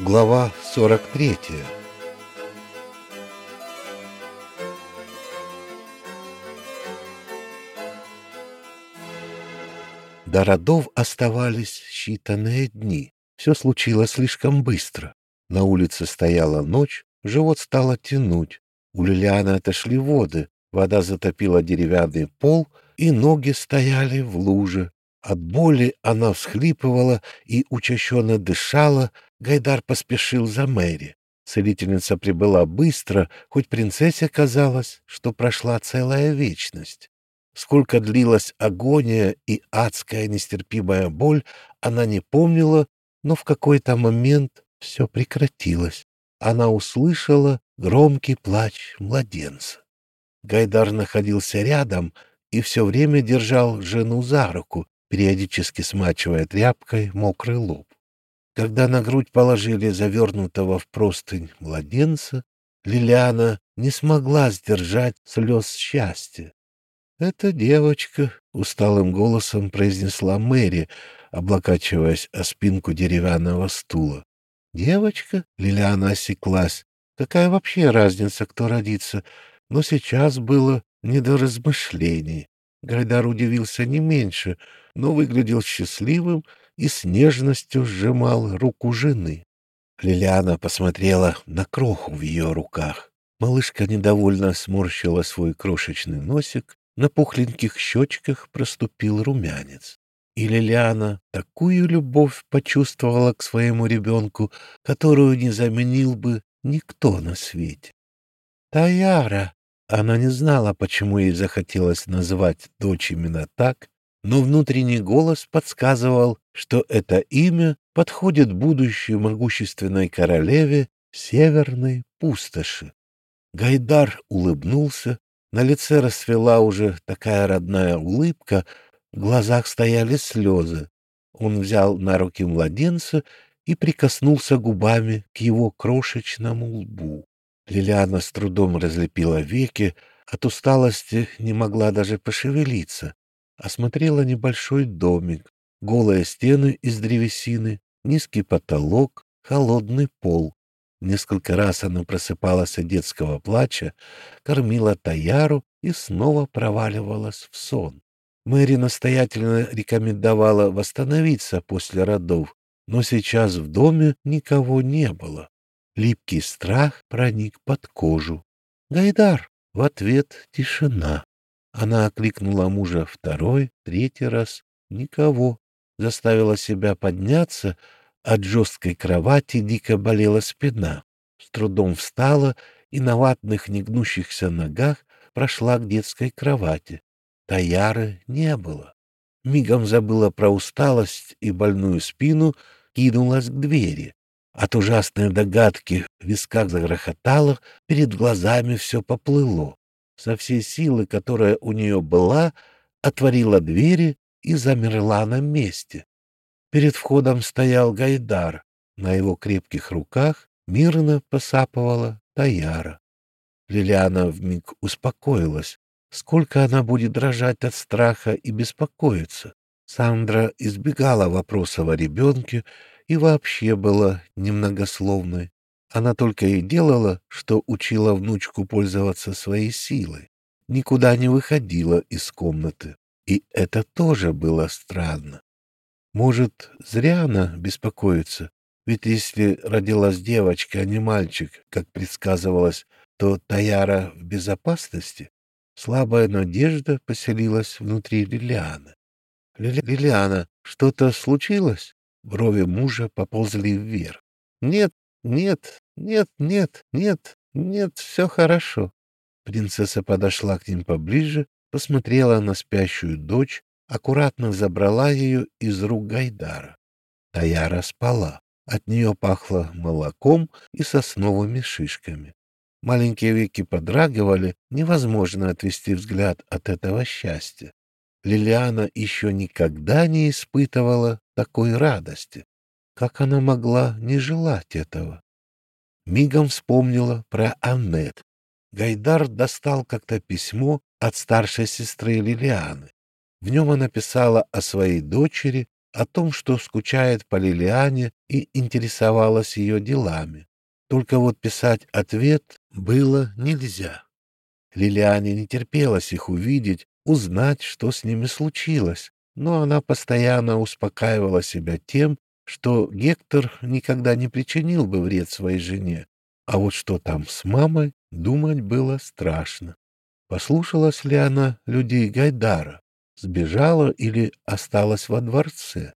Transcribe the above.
Глава 43 До родов оставались считанные дни. Все случилось слишком быстро. На улице стояла ночь, живот стало тянуть. У Лилианы отошли воды, вода затопила деревянный пол, и ноги стояли в луже. От боли она всхлипывала и учащенно дышала, Гайдар поспешил за Мэри. Целительница прибыла быстро, хоть принцессе казалось, что прошла целая вечность. Сколько длилась агония и адская нестерпимая боль, она не помнила, но в какой-то момент все прекратилось. Она услышала громкий плач младенца. Гайдар находился рядом и все время держал жену за руку, периодически смачивая тряпкой мокрый лоб. Когда на грудь положили завернутого в простынь младенца, Лилиана не смогла сдержать слез счастья. «Это девочка», — усталым голосом произнесла Мэри, облокачиваясь о спинку деревянного стула. «Девочка?» — Лилиана осеклась. «Какая вообще разница, кто родится?» Но сейчас было не до размышлений. Гайдар удивился не меньше, но выглядел счастливым и с нежностью сжимал руку жены. Лилиана посмотрела на кроху в ее руках. Малышка недовольно сморщила свой крошечный носик, на пухленьких щечках проступил румянец. И Лилиана такую любовь почувствовала к своему ребенку, которую не заменил бы никто на свете. «Таяра!» Она не знала, почему ей захотелось назвать дочь именно так, но внутренний голос подсказывал, что это имя подходит будущей могущественной королеве Северной пустоши. Гайдар улыбнулся, на лице расцвела уже такая родная улыбка, в глазах стояли слезы. Он взял на руки младенца и прикоснулся губами к его крошечному лбу. Лилиана с трудом разлепила веки, от усталости не могла даже пошевелиться осмотрела небольшой домик, голые стены из древесины, низкий потолок, холодный пол. Несколько раз она просыпалась от детского плача, кормила Таяру и снова проваливалась в сон. Мэри настоятельно рекомендовала восстановиться после родов, но сейчас в доме никого не было. Липкий страх проник под кожу. «Гайдар!» В ответ тишина. Она окликнула мужа второй, третий раз. Никого. Заставила себя подняться. От жесткой кровати дико болела спина. С трудом встала и на ватных негнущихся ногах прошла к детской кровати. Таяры не было. Мигом забыла про усталость и больную спину, кинулась к двери. От ужасной догадки в висках загрохотало, перед глазами все поплыло со всей силы, которая у нее была, отворила двери и замерла на месте. Перед входом стоял Гайдар. На его крепких руках мирно посапывала Таяра. Лилиана вмиг успокоилась. Сколько она будет дрожать от страха и беспокоиться? Сандра избегала вопросов о ребенке и вообще была немногословной. Она только и делала, что учила внучку пользоваться своей силой. Никуда не выходила из комнаты. И это тоже было странно. Может, зря она беспокоится? Ведь если родилась девочка, а не мальчик, как предсказывалось, то Таяра в безопасности. Слабая надежда поселилась внутри Лилианы. «Лилиана, что-то случилось?» Брови мужа поползли вверх. «Нет, нет, нет, нет, нет, нет, все хорошо. Принцесса подошла к ним поближе, посмотрела на спящую дочь, аккуратно забрала ее из рук Гайдара. Таяра спала. От нее пахло молоком и сосновыми шишками. Маленькие веки подрагивали, невозможно отвести взгляд от этого счастья. Лилиана еще никогда не испытывала такой радости. Как она могла не желать этого? Мигом вспомнила про Аннет. Гайдар достал как-то письмо от старшей сестры Лилианы. В нем она писала о своей дочери, о том, что скучает по Лилиане и интересовалась ее делами. Только вот писать ответ было нельзя. Лилиане не терпелось их увидеть, узнать, что с ними случилось, но она постоянно успокаивала себя тем, что Гектор никогда не причинил бы вред своей жене, а вот что там с мамой, думать было страшно. Послушалась ли она людей Гайдара? Сбежала или осталась во дворце?